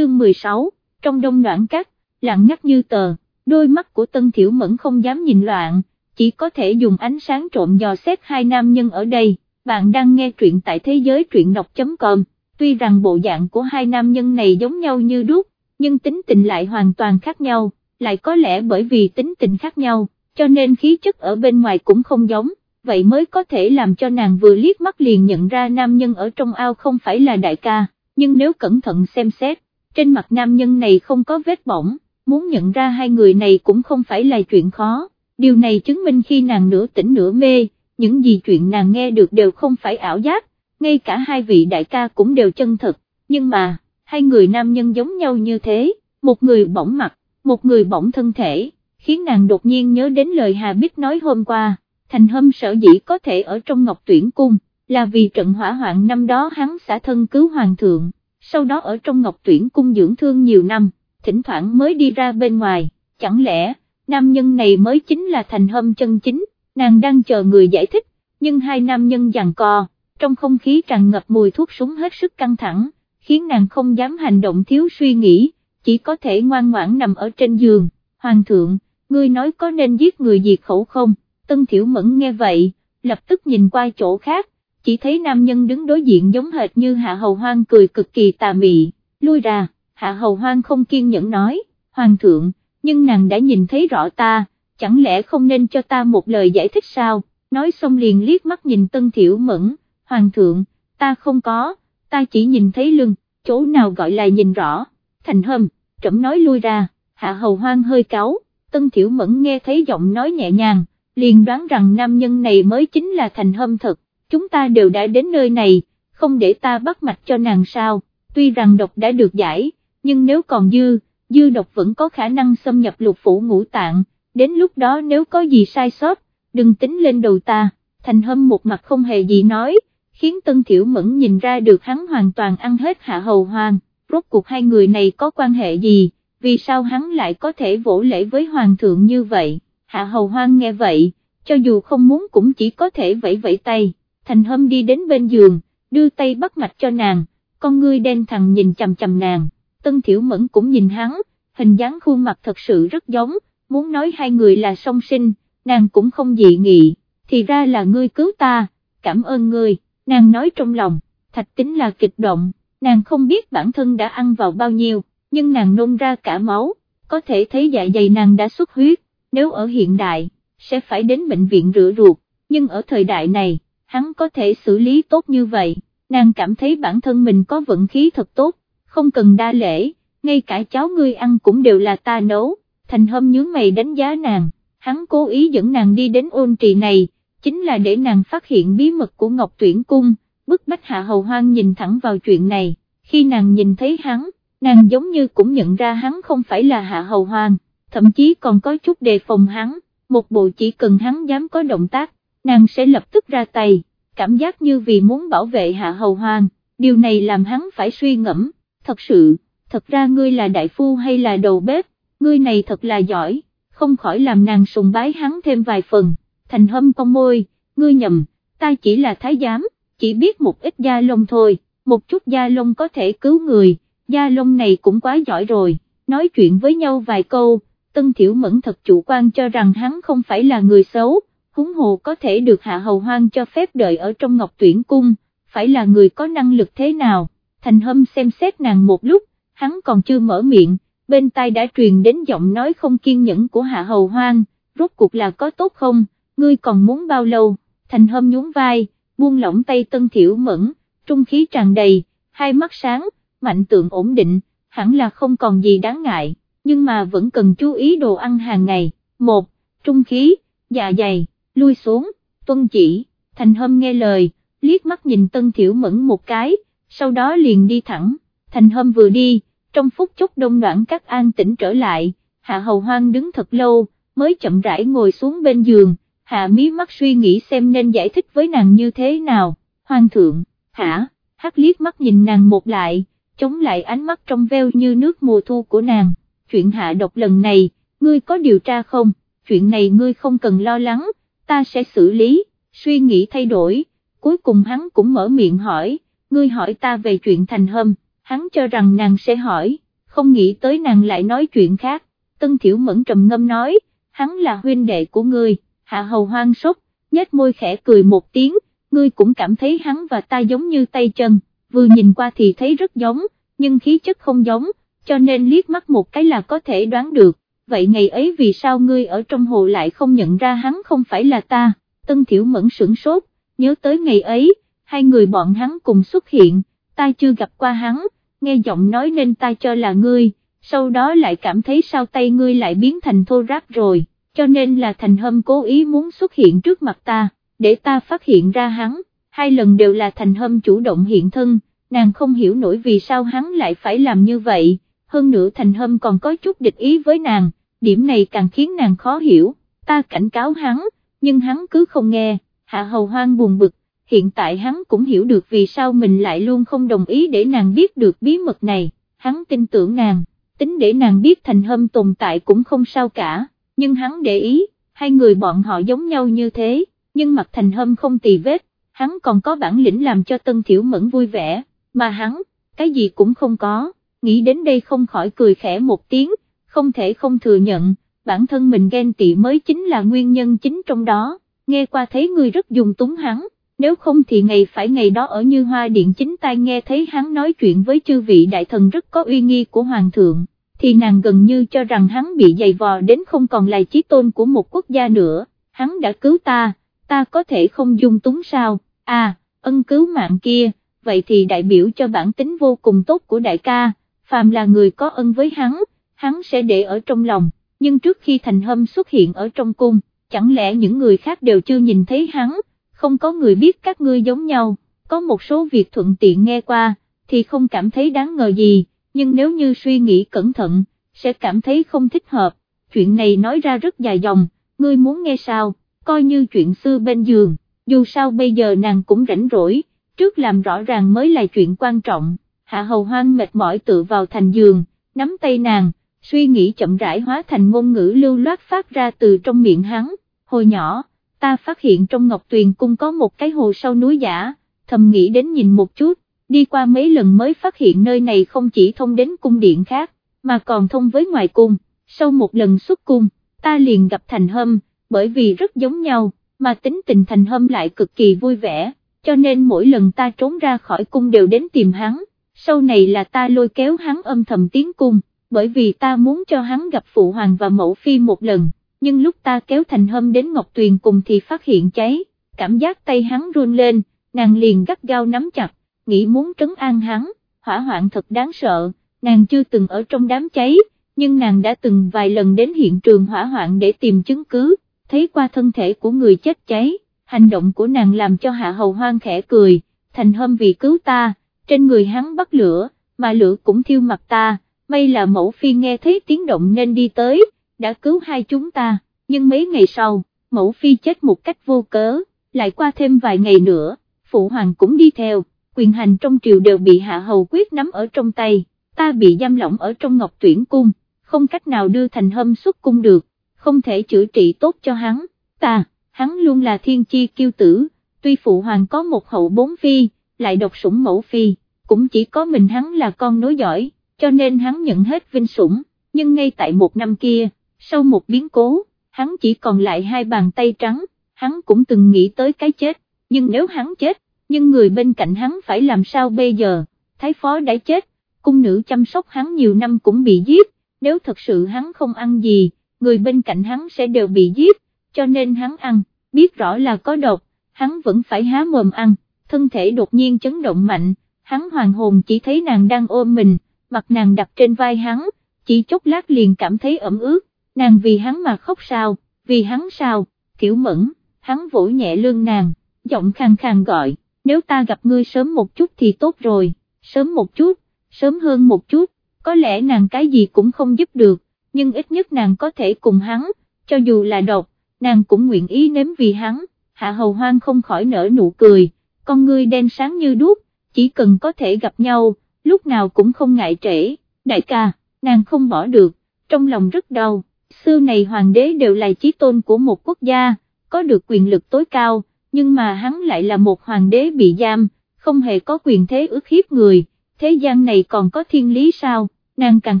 chương 16, trong đông đoạn cắt, lặng ngắt như tờ, đôi mắt của Tân Thiểu Mẫn không dám nhìn loạn, chỉ có thể dùng ánh sáng trộm dò xét hai nam nhân ở đây, bạn đang nghe truyện tại thế giới truyện đọc.com, tuy rằng bộ dạng của hai nam nhân này giống nhau như đúc, nhưng tính tình lại hoàn toàn khác nhau, lại có lẽ bởi vì tính tình khác nhau, cho nên khí chất ở bên ngoài cũng không giống, vậy mới có thể làm cho nàng vừa liếc mắt liền nhận ra nam nhân ở trong ao không phải là đại ca, nhưng nếu cẩn thận xem xét, trên mặt nam nhân này không có vết bỏng, muốn nhận ra hai người này cũng không phải là chuyện khó, điều này chứng minh khi nàng nửa tỉnh nửa mê, những gì chuyện nàng nghe được đều không phải ảo giác, ngay cả hai vị đại ca cũng đều chân thật, nhưng mà, hai người nam nhân giống nhau như thế, một người bỏng mặt, một người bỏng thân thể, khiến nàng đột nhiên nhớ đến lời Hà Bích nói hôm qua, thành hâm sở dĩ có thể ở trong ngọc tuyển cung, là vì trận hỏa hoạn năm đó hắn xả thân cứu hoàng thượng, sau đó ở trong ngọc tuyển cung dưỡng thương nhiều năm, thỉnh thoảng mới đi ra bên ngoài, chẳng lẽ, nam nhân này mới chính là thành hâm chân chính, nàng đang chờ người giải thích, nhưng hai nam nhân giằng co, trong không khí tràn ngập mùi thuốc súng hết sức căng thẳng, khiến nàng không dám hành động thiếu suy nghĩ, chỉ có thể ngoan ngoãn nằm ở trên giường, hoàng thượng, ngươi nói có nên giết người diệt khẩu không, tân thiểu mẫn nghe vậy, lập tức nhìn qua chỗ khác, chỉ thấy nam nhân đứng đối diện giống hệt như hạ hầu hoang cười cực kỳ tà mị, lui ra, hạ hầu hoang không kiên nhẫn nói, hoàng thượng, nhưng nàng đã nhìn thấy rõ ta, chẳng lẽ không nên cho ta một lời giải thích sao, nói xong liền liếc mắt nhìn tân thiểu mẫn, hoàng thượng, ta không có, ta chỉ nhìn thấy lưng, chỗ nào gọi là nhìn rõ, thành hâm, trẫm nói lui ra, hạ hầu hoang hơi cáu, tân thiểu mẫn nghe thấy giọng nói nhẹ nhàng, liền đoán rằng nam nhân này mới chính là thành hâm thật, chúng ta đều đã đến nơi này, không để ta bắt mạch cho nàng sao, tuy rằng độc đã được giải, nhưng nếu còn dư, dư độc vẫn có khả năng xâm nhập lục phủ ngũ tạng, đến lúc đó nếu có gì sai sót, đừng tính lên đầu ta, thành hâm một mặt không hề gì nói, khiến Tân Thiểu Mẫn nhìn ra được hắn hoàn toàn ăn hết hạ hầu hoàng, rốt cuộc hai người này có quan hệ gì, vì sao hắn lại có thể vỗ lễ với hoàng thượng như vậy, hạ hầu hoang nghe vậy, cho dù không muốn cũng chỉ có thể vẫy vẫy tay, thành hâm đi đến bên giường, đưa tay bắt mạch cho nàng, con ngươi đen thằng nhìn chầm chầm nàng, Tân Thiểu Mẫn cũng nhìn hắn, hình dáng khuôn mặt thật sự rất giống, muốn nói hai người là song sinh, nàng cũng không dị nghị, thì ra là ngươi cứu ta, cảm ơn ngươi nàng nói trong lòng, thạch tính là kịch động, nàng không biết bản thân đã ăn vào bao nhiêu, nhưng nàng nôn ra cả máu, có thể thấy dạ dày nàng đã xuất huyết, nếu ở hiện đại, sẽ phải đến bệnh viện rửa ruột, nhưng ở thời đại này, hắn có thể xử lý tốt như vậy, nàng cảm thấy bản thân mình có vận khí thật tốt, không cần đa lễ, ngay cả cháu ngươi ăn cũng đều là ta nấu, thành hâm nhướng mày đánh giá nàng, hắn cố ý dẫn nàng đi đến ôn trì này, chính là để nàng phát hiện bí mật của Ngọc Tuyển Cung, bức bách Hạ Hầu Hoang nhìn thẳng vào chuyện này, khi nàng nhìn thấy hắn, nàng giống như cũng nhận ra hắn không phải là Hạ Hầu Hoang, thậm chí còn có chút đề phòng hắn, một bộ chỉ cần hắn dám có động tác, nàng sẽ lập tức ra tay, cảm giác như vì muốn bảo vệ Hạ Hầu hoàng, điều này làm hắn phải suy ngẫm, thật sự, thật ra ngươi là đại phu hay là đầu bếp, ngươi này thật là giỏi, không khỏi làm nàng sùng bái hắn thêm vài phần thành hâm con môi, ngươi nhầm, ta chỉ là thái giám, chỉ biết một ít da lông thôi, một chút da lông có thể cứu người, da lông này cũng quá giỏi rồi, nói chuyện với nhau vài câu, Tân Thiểu Mẫn thật chủ quan cho rằng hắn không phải là người xấu, húng hồ có thể được hạ hầu hoang cho phép đợi ở trong ngọc tuyển cung, phải là người có năng lực thế nào, thành hâm xem xét nàng một lúc, hắn còn chưa mở miệng, bên tai đã truyền đến giọng nói không kiên nhẫn của hạ hầu hoang, rốt cuộc là có tốt không, ngươi còn muốn bao lâu, thành hâm nhún vai, buông lỏng tay tân thiểu mẫn, trung khí tràn đầy, hai mắt sáng, mạnh tượng ổn định, hẳn là không còn gì đáng ngại, nhưng mà vẫn cần chú ý đồ ăn hàng ngày, một, trung khí, dạ dày, lui xuống, tuân chỉ, thành hâm nghe lời, liếc mắt nhìn tân thiểu mẫn một cái, sau đó liền đi thẳng, thành hâm vừa đi, trong phút chốc đông đoạn các an tĩnh trở lại, hạ hầu hoang đứng thật lâu, mới chậm rãi ngồi xuống bên giường, hạ mí mắt suy nghĩ xem nên giải thích với nàng như thế nào, hoang thượng, hả, hắc liếc mắt nhìn nàng một lại, chống lại ánh mắt trong veo như nước mùa thu của nàng, chuyện hạ độc lần này, ngươi có điều tra không, chuyện này ngươi không cần lo lắng, ta sẽ xử lý, suy nghĩ thay đổi, cuối cùng hắn cũng mở miệng hỏi, ngươi hỏi ta về chuyện thành hâm, hắn cho rằng nàng sẽ hỏi, không nghĩ tới nàng lại nói chuyện khác, Tân Thiểu Mẫn trầm ngâm nói, hắn là huynh đệ của ngươi, hạ hầu hoang sốc, nhếch môi khẽ cười một tiếng, ngươi cũng cảm thấy hắn và ta giống như tay chân, vừa nhìn qua thì thấy rất giống, nhưng khí chất không giống, cho nên liếc mắt một cái là có thể đoán được, vậy ngày ấy vì sao ngươi ở trong hồ lại không nhận ra hắn không phải là ta, Tân Thiểu Mẫn sửng sốt, nhớ tới ngày ấy, hai người bọn hắn cùng xuất hiện, ta chưa gặp qua hắn, nghe giọng nói nên ta cho là ngươi, sau đó lại cảm thấy sao tay ngươi lại biến thành thô ráp rồi, cho nên là thành hâm cố ý muốn xuất hiện trước mặt ta, để ta phát hiện ra hắn, hai lần đều là thành hâm chủ động hiện thân, nàng không hiểu nổi vì sao hắn lại phải làm như vậy, hơn nữa thành hâm còn có chút địch ý với nàng, điểm này càng khiến nàng khó hiểu, ta cảnh cáo hắn, nhưng hắn cứ không nghe, hạ hầu hoang buồn bực, hiện tại hắn cũng hiểu được vì sao mình lại luôn không đồng ý để nàng biết được bí mật này, hắn tin tưởng nàng, tính để nàng biết thành hâm tồn tại cũng không sao cả, nhưng hắn để ý, hai người bọn họ giống nhau như thế, nhưng mặt thành hâm không tì vết, hắn còn có bản lĩnh làm cho Tân Thiểu Mẫn vui vẻ, mà hắn, cái gì cũng không có, nghĩ đến đây không khỏi cười khẽ một tiếng, không thể không thừa nhận, bản thân mình ghen tị mới chính là nguyên nhân chính trong đó, nghe qua thấy người rất dùng túng hắn nếu không thì ngày phải ngày đó ở như hoa điện chính tai nghe thấy hắn nói chuyện với chư vị đại thần rất có uy nghi của hoàng thượng, thì nàng gần như cho rằng hắn bị dày vò đến không còn là chí tôn của một quốc gia nữa, hắn đã cứu ta, ta có thể không dung túng sao, à, ân cứu mạng kia, vậy thì đại biểu cho bản tính vô cùng tốt của đại ca, phàm là người có ân với hắn, hắn sẽ để ở trong lòng, nhưng trước khi thành hâm xuất hiện ở trong cung, chẳng lẽ những người khác đều chưa nhìn thấy hắn, không có người biết các ngươi giống nhau, có một số việc thuận tiện nghe qua, thì không cảm thấy đáng ngờ gì, nhưng nếu như suy nghĩ cẩn thận, sẽ cảm thấy không thích hợp, chuyện này nói ra rất dài dòng, ngươi muốn nghe sao, coi như chuyện xưa bên giường, dù sao bây giờ nàng cũng rảnh rỗi, trước làm rõ ràng mới là chuyện quan trọng, hạ hầu hoang mệt mỏi tự vào thành giường, nắm tay nàng, suy nghĩ chậm rãi hóa thành ngôn ngữ lưu loát phát ra từ trong miệng hắn, hồi nhỏ ta phát hiện trong Ngọc Tuyền Cung có một cái hồ sau núi giả, thầm nghĩ đến nhìn một chút, đi qua mấy lần mới phát hiện nơi này không chỉ thông đến cung điện khác, mà còn thông với ngoài cung, sau một lần xuất cung, ta liền gặp Thành Hâm, bởi vì rất giống nhau, mà tính tình Thành Hâm lại cực kỳ vui vẻ, cho nên mỗi lần ta trốn ra khỏi cung đều đến tìm hắn, sau này là ta lôi kéo hắn âm thầm tiến cung, bởi vì ta muốn cho hắn gặp Phụ Hoàng và Mẫu Phi một lần nhưng lúc ta kéo thành hâm đến Ngọc Tuyền cùng thì phát hiện cháy, cảm giác tay hắn run lên, nàng liền gắt gao nắm chặt, nghĩ muốn trấn an hắn, hỏa hoạn thật đáng sợ, nàng chưa từng ở trong đám cháy, nhưng nàng đã từng vài lần đến hiện trường hỏa hoạn để tìm chứng cứ, thấy qua thân thể của người chết cháy, hành động của nàng làm cho hạ hầu hoang khẽ cười, thành hâm vì cứu ta, trên người hắn bắt lửa, mà lửa cũng thiêu mặt ta, may là mẫu phi nghe thấy tiếng động nên đi tới, đã cứu hai chúng ta, nhưng mấy ngày sau, mẫu phi chết một cách vô cớ, lại qua thêm vài ngày nữa, phụ hoàng cũng đi theo, quyền hành trong triều đều bị hạ hầu quyết nắm ở trong tay, ta bị giam lỏng ở trong ngọc tuyển cung, không cách nào đưa thành hâm xuất cung được, không thể chữa trị tốt cho hắn, ta, hắn luôn là thiên chi kiêu tử, tuy phụ hoàng có một hậu bốn phi, lại độc sủng mẫu phi, cũng chỉ có mình hắn là con nối giỏi, cho nên hắn nhận hết vinh sủng, nhưng ngay tại một năm kia, sau một biến cố, hắn chỉ còn lại hai bàn tay trắng, hắn cũng từng nghĩ tới cái chết, nhưng nếu hắn chết, nhưng người bên cạnh hắn phải làm sao bây giờ, thái phó đã chết, cung nữ chăm sóc hắn nhiều năm cũng bị giết, nếu thật sự hắn không ăn gì, người bên cạnh hắn sẽ đều bị giết, cho nên hắn ăn, biết rõ là có độc, hắn vẫn phải há mồm ăn, thân thể đột nhiên chấn động mạnh, hắn hoàng hồn chỉ thấy nàng đang ôm mình, mặt nàng đặt trên vai hắn, chỉ chốc lát liền cảm thấy ẩm ướt, nàng vì hắn mà khóc sao, vì hắn sao, tiểu mẫn, hắn vỗ nhẹ lưng nàng, giọng khang khang gọi, nếu ta gặp ngươi sớm một chút thì tốt rồi, sớm một chút, sớm hơn một chút, có lẽ nàng cái gì cũng không giúp được, nhưng ít nhất nàng có thể cùng hắn, cho dù là độc, nàng cũng nguyện ý nếm vì hắn, hạ hầu hoang không khỏi nở nụ cười, con ngươi đen sáng như đuốc, chỉ cần có thể gặp nhau, lúc nào cũng không ngại trễ, đại ca, nàng không bỏ được, trong lòng rất đau. Xưa này hoàng đế đều là chí tôn của một quốc gia, có được quyền lực tối cao, nhưng mà hắn lại là một hoàng đế bị giam, không hề có quyền thế ước hiếp người, thế gian này còn có thiên lý sao, nàng càng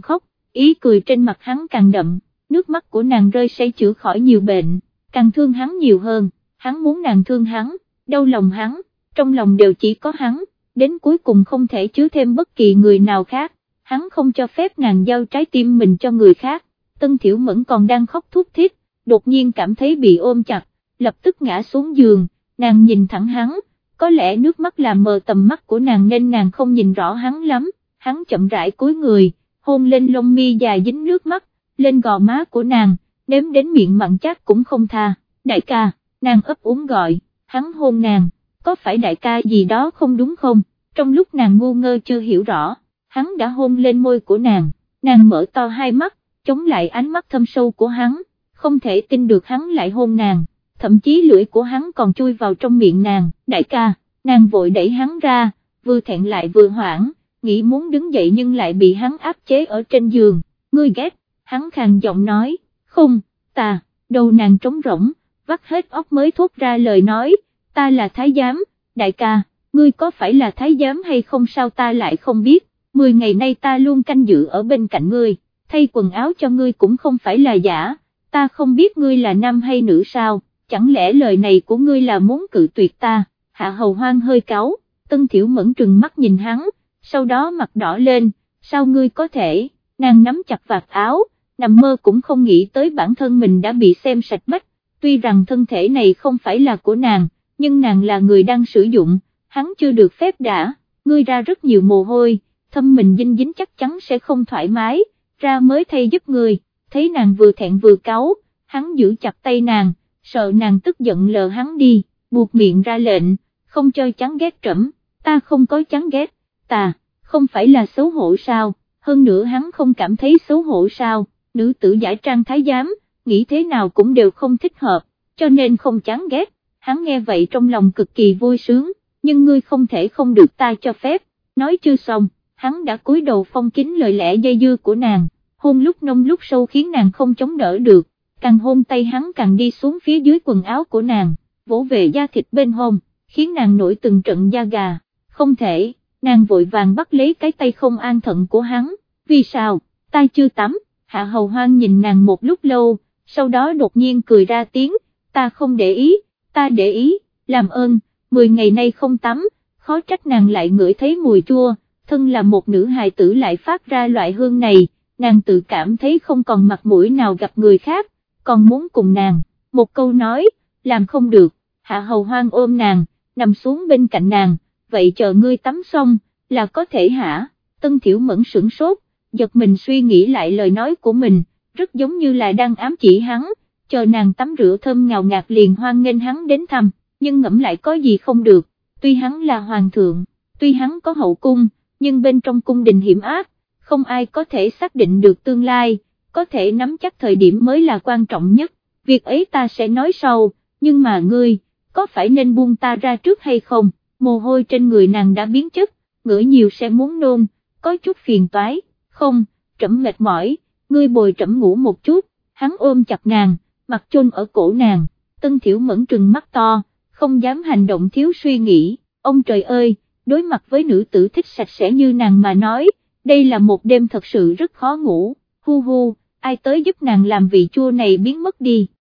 khóc, ý cười trên mặt hắn càng đậm, nước mắt của nàng rơi sẽ chữa khỏi nhiều bệnh, càng thương hắn nhiều hơn, hắn muốn nàng thương hắn, đau lòng hắn, trong lòng đều chỉ có hắn, đến cuối cùng không thể chứa thêm bất kỳ người nào khác, hắn không cho phép nàng giao trái tim mình cho người khác, Tân Thiểu Mẫn còn đang khóc thút thít, đột nhiên cảm thấy bị ôm chặt, lập tức ngã xuống giường, nàng nhìn thẳng hắn, có lẽ nước mắt làm mờ tầm mắt của nàng nên nàng không nhìn rõ hắn lắm, hắn chậm rãi cúi người, hôn lên lông mi dài dính nước mắt, lên gò má của nàng, nếm đến miệng mặn chát cũng không tha, đại ca, nàng ấp úng gọi, hắn hôn nàng, có phải đại ca gì đó không đúng không, trong lúc nàng ngu ngơ chưa hiểu rõ, hắn đã hôn lên môi của nàng, nàng mở to hai mắt, chống lại ánh mắt thâm sâu của hắn, không thể tin được hắn lại hôn nàng, thậm chí lưỡi của hắn còn chui vào trong miệng nàng, đại ca, nàng vội đẩy hắn ra, vừa thẹn lại vừa hoảng, nghĩ muốn đứng dậy nhưng lại bị hắn áp chế ở trên giường, ngươi ghét, hắn khàn giọng nói, không, ta, đầu nàng trống rỗng, vắt hết óc mới thốt ra lời nói, ta là thái giám, đại ca, ngươi có phải là thái giám hay không sao ta lại không biết, mười ngày nay ta luôn canh giữ ở bên cạnh ngươi, thay quần áo cho ngươi cũng không phải là giả, ta không biết ngươi là nam hay nữ sao, chẳng lẽ lời này của ngươi là muốn cự tuyệt ta, hạ hầu hoang hơi cáu, tân thiểu mẫn trừng mắt nhìn hắn, sau đó mặt đỏ lên, sao ngươi có thể, nàng nắm chặt vạt áo, nằm mơ cũng không nghĩ tới bản thân mình đã bị xem sạch bách, tuy rằng thân thể này không phải là của nàng, nhưng nàng là người đang sử dụng, hắn chưa được phép đã, ngươi ra rất nhiều mồ hôi, thâm mình dinh dính chắc chắn sẽ không thoải mái, ra mới thay giúp người, thấy nàng vừa thẹn vừa cáu, hắn giữ chặt tay nàng, sợ nàng tức giận lờ hắn đi, buộc miệng ra lệnh, không cho chán ghét trẫm, ta không có chán ghét, ta, không phải là xấu hổ sao, hơn nữa hắn không cảm thấy xấu hổ sao, nữ tử giải trang thái giám, nghĩ thế nào cũng đều không thích hợp, cho nên không chán ghét, hắn nghe vậy trong lòng cực kỳ vui sướng, nhưng ngươi không thể không được ta cho phép, nói chưa xong, hắn đã cúi đầu phong kín lời lẽ dây dưa của nàng, hôn lúc nông lúc sâu khiến nàng không chống đỡ được, càng hôn tay hắn càng đi xuống phía dưới quần áo của nàng, vỗ về da thịt bên hông, khiến nàng nổi từng trận da gà, không thể, nàng vội vàng bắt lấy cái tay không an thận của hắn, vì sao, tay chưa tắm, hạ hầu hoang nhìn nàng một lúc lâu, sau đó đột nhiên cười ra tiếng, ta không để ý, ta để ý, làm ơn, 10 ngày nay không tắm, khó trách nàng lại ngửi thấy mùi chua, thân là một nữ hài tử lại phát ra loại hương này, nàng tự cảm thấy không còn mặt mũi nào gặp người khác, còn muốn cùng nàng, một câu nói, làm không được, hạ hầu hoang ôm nàng, nằm xuống bên cạnh nàng, vậy chờ ngươi tắm xong, là có thể hả, tân thiểu mẫn sửng sốt, giật mình suy nghĩ lại lời nói của mình, rất giống như là đang ám chỉ hắn, chờ nàng tắm rửa thơm ngào ngạt liền hoan nghênh hắn đến thăm, nhưng ngẫm lại có gì không được, tuy hắn là hoàng thượng, tuy hắn có hậu cung, nhưng bên trong cung đình hiểm ác, không ai có thể xác định được tương lai, có thể nắm chắc thời điểm mới là quan trọng nhất, việc ấy ta sẽ nói sau, nhưng mà ngươi, có phải nên buông ta ra trước hay không, mồ hôi trên người nàng đã biến chất, ngửi nhiều sẽ muốn nôn, có chút phiền toái, không, trẫm mệt mỏi, ngươi bồi trẫm ngủ một chút, hắn ôm chặt nàng, mặt chôn ở cổ nàng, tân thiểu mẫn trừng mắt to, không dám hành động thiếu suy nghĩ, ông trời ơi, đối mặt với nữ tử thích sạch sẽ như nàng mà nói, đây là một đêm thật sự rất khó ngủ, hu hu, ai tới giúp nàng làm vị chua này biến mất đi.